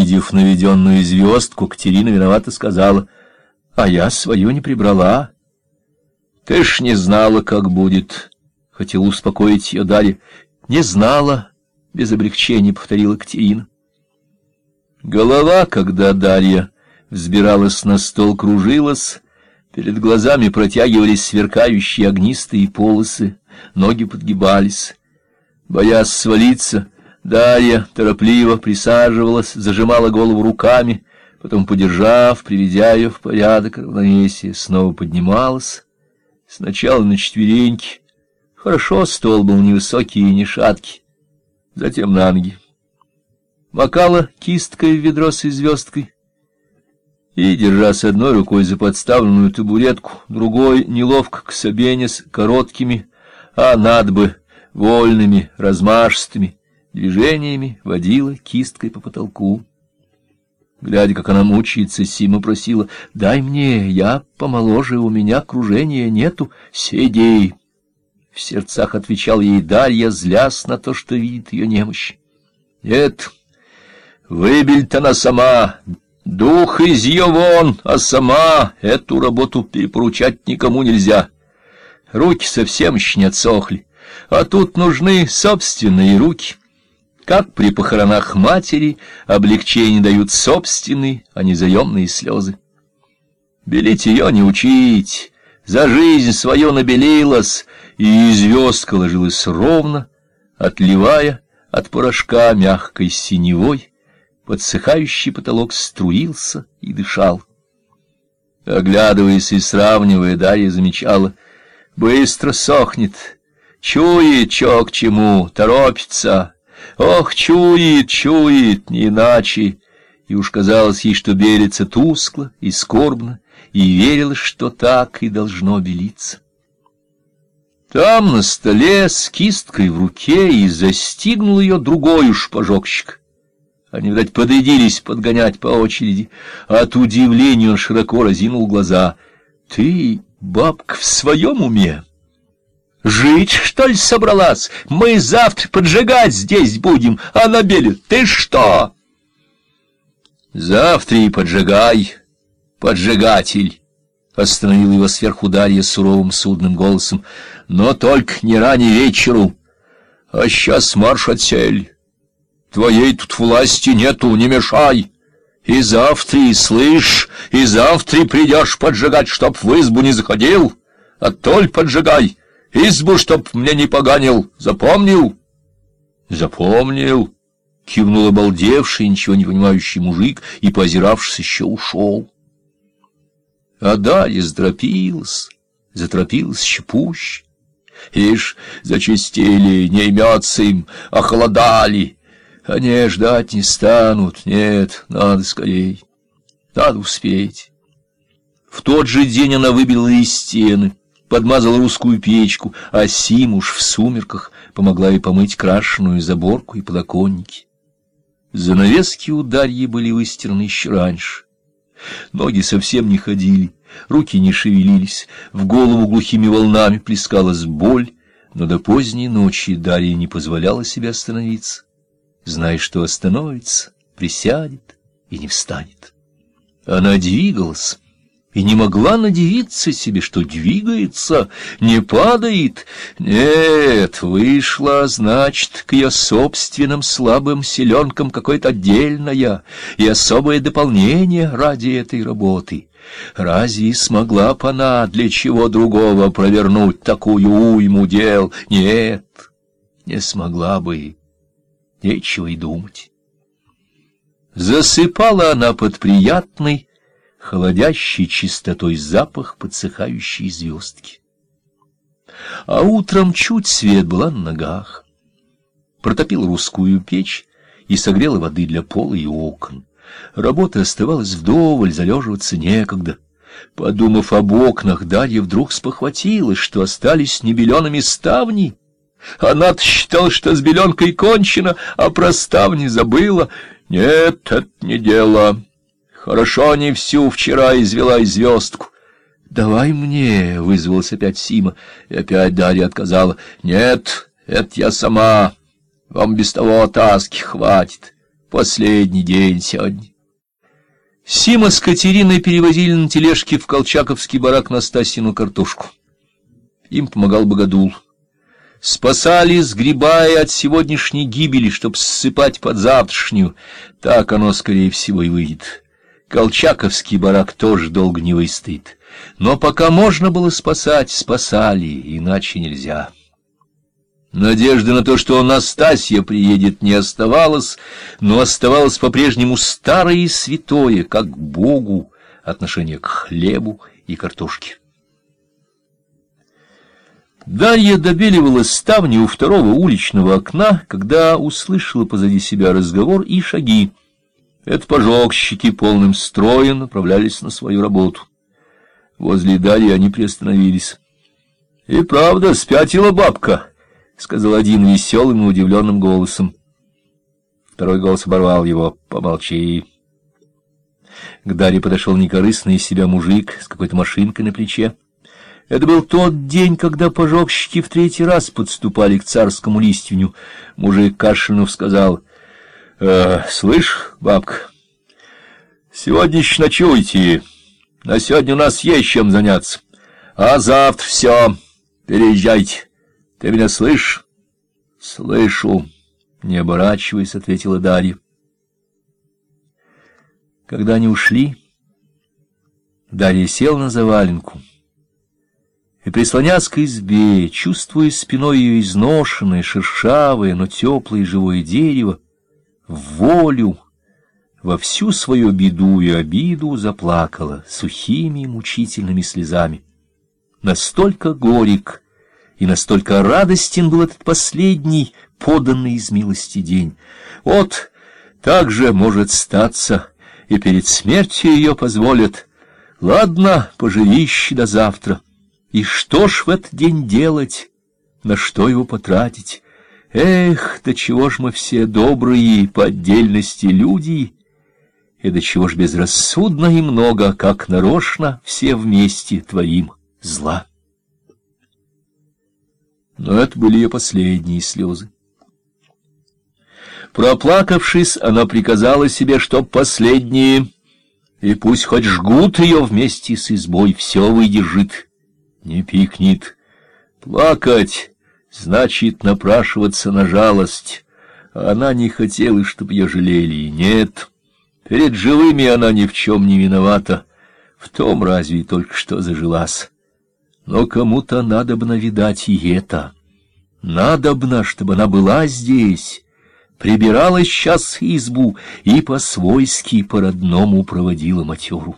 Увидев наведенную звездку, Катерина виновато сказала, «А я свою не прибрала». «Ты ж не знала, как будет», — хотела успокоить ее Дарья. «Не знала», — без облегчения повторила Катерина. Голова, когда Дарья взбиралась на стол, кружилась, перед глазами протягивались сверкающие огнистые полосы, ноги подгибались. Боясь свалиться, Дарья торопливо присаживалась, зажимала голову руками, потом, подержав, приведя ее в порядок равновесия, снова поднималась, сначала на четвереньки. Хорошо стол был невысокий и не шаткий, затем на ноги. Макала кисткой в ведро с звездкой и, держась одной рукой за подставленную табуретку, другой неловко к собене с короткими, а над бы вольными, размашистыми, движениями водила кисткой по потолку. Глядя, как она мучается, Сима просила, «Дай мне, я помоложе, у меня кружения нету, сиди!» В сердцах отвечал ей Дарья, злясь на то, что видит ее немощь. «Нет, выбель-то она сама, дух из ее вон, а сама эту работу перепоручать никому нельзя. Руки совсем еще не отсохли, а тут нужны собственные руки». Как при похоронах матери облегчение дают собственные, а не заемные слезы. Белить ее не учить, за жизнь свою набелилась, и звездка ложилась ровно, отливая от порошка мягкой синевой, подсыхающий потолок струился и дышал. Оглядываясь и сравнивая, Дарья замечала, быстро сохнет, чует, чё к чему, торопится, Ох, чует, чует, не иначе. И уж казалось ей, что белится тускло и скорбно, и верилось, что так и должно белиться. Там на столе с кисткой в руке и застигнул ее другой уж пожогщик. Они, видать, подрядились подгонять по очереди. От удивления он широко разинул глаза. — Ты, бабка, в своем уме? Жить, что ли, собралась? Мы завтра поджигать здесь будем, а на белю ты что? Завтра и поджигай, поджигатель, — остановил его сверху Дарья суровым судным голосом, — но только не ранее вечеру, а сейчас марш отсель. Твоей тут власти нету, не мешай. И завтра, и слышь, и завтра придешь поджигать, чтоб в избу не заходил, а толь поджигай. Избу, чтоб мне не поганил, запомнил? Запомнил, кивнул обалдевший, ничего не понимающий мужик и, позиравшись, еще ушел. А Дарья заторопилась, заторопилась еще пуще. Ишь, зачистили, не имется им, охладали. Они ждать не станут, нет, надо скорей, надо успеть. В тот же день она выбила из стены подмазала русскую печку, а Симуш в сумерках помогла ей помыть крашеную заборку и подоконники. Занавески у Дарьи были выстираны еще раньше. Ноги совсем не ходили, руки не шевелились, в голову глухими волнами плескалась боль, но до поздней ночи Дарья не позволяла себе остановиться, зная, что остановится, присядет и не встанет. Она двигалась, и не могла надеяться себе, что двигается, не падает. Нет, вышла, значит, к ее собственным слабым селенкам какое-то отдельное и особое дополнение ради этой работы. Разве смогла б она для чего другого провернуть такую уйму дел? Нет, не смогла бы. Нечего и думать. Засыпала она под приятный, холодящий чистотой запах подсыхающей звездки. А утром чуть свет была на ногах. Протопил русскую печь и согрела воды для пола и окон. Работа оставалась вдоволь, залеживаться некогда. Подумав об окнах, Дарья вдруг спохватилась, что остались небелеными ставни. Она-то считала, что с беленкой кончено, а про ставни забыла. Нет, это не дело. Хорошо не всю вчера извела звездку. «Давай мне», — вызвалась опять Сима, и опять Дарья отказала. «Нет, это я сама. Вам без того таски хватит. Последний день сегодня. Сима с Катериной перевозили на тележке в Колчаковский барак Настасину картошку. Им помогал Богодул. Спасали, сгребая от сегодняшней гибели, чтоб ссыпать под завтрашнюю. Так оно, скорее всего, и выйдет. Колчаковский барак тоже долго не выстоит. Но пока можно было спасать, спасали, иначе нельзя. Надежды на то, что Настасья приедет, не оставалось, но оставалось по-прежнему старое и святое, как Богу, отношение к хлебу и картошке. Дарья добеливала ставни у второго уличного окна, когда услышала позади себя разговор и шаги. Это пожогщики полным строем направлялись на свою работу. Возле Дарьи они приостановились. — И правда, спятила бабка, — сказал один веселым и удивленным голосом. Второй голос оборвал его. — Помолчи. К Дарье подошел некорыстный из себя мужик с какой-то машинкой на плече. Это был тот день, когда пожогщики в третий раз подступали к царскому лиственю. Мужик Кашинов сказал, э, «Слышь, бабка, сегодня еще ночуйте, на сегодня у нас есть чем заняться, а завтра все, переезжайте. Ты меня слышишь?» «Слышу», — не оборачиваясь, ответила Дарья. Когда они ушли, Дарья сел на заваленку и, прислонясь к избе, чувствуя спиной ее изношенное, шершавое, но теплое живое дерево, волю, во всю свою беду и обиду заплакала сухими мучительными слезами. Настолько горек и настолько радостен был этот последний, поданный из милости день. Вот так же может статься, и перед смертью ее позволят. Ладно, поживи до завтра. И что ж в этот день делать? На что его потратить? Эх, до чего ж мы все добрые по отдельности люди, и до чего ж безрассудно и много, как нарочно все вместе творим зла. Но это были ее последние слезы. Проплакавшись, она приказала себе, чтоб последние, и пусть хоть жгут ее вместе с избой, все выдержит не пикнет. Плакать значит напрашиваться на жалость. Она не хотела, чтобы ее жалели, нет. Перед живыми она ни в чем не виновата. В том разве только что зажилась. Но кому-то надобно видать и это. Надобно, чтобы она была здесь, прибирала сейчас избу и по-свойски, по-родному проводила матеру.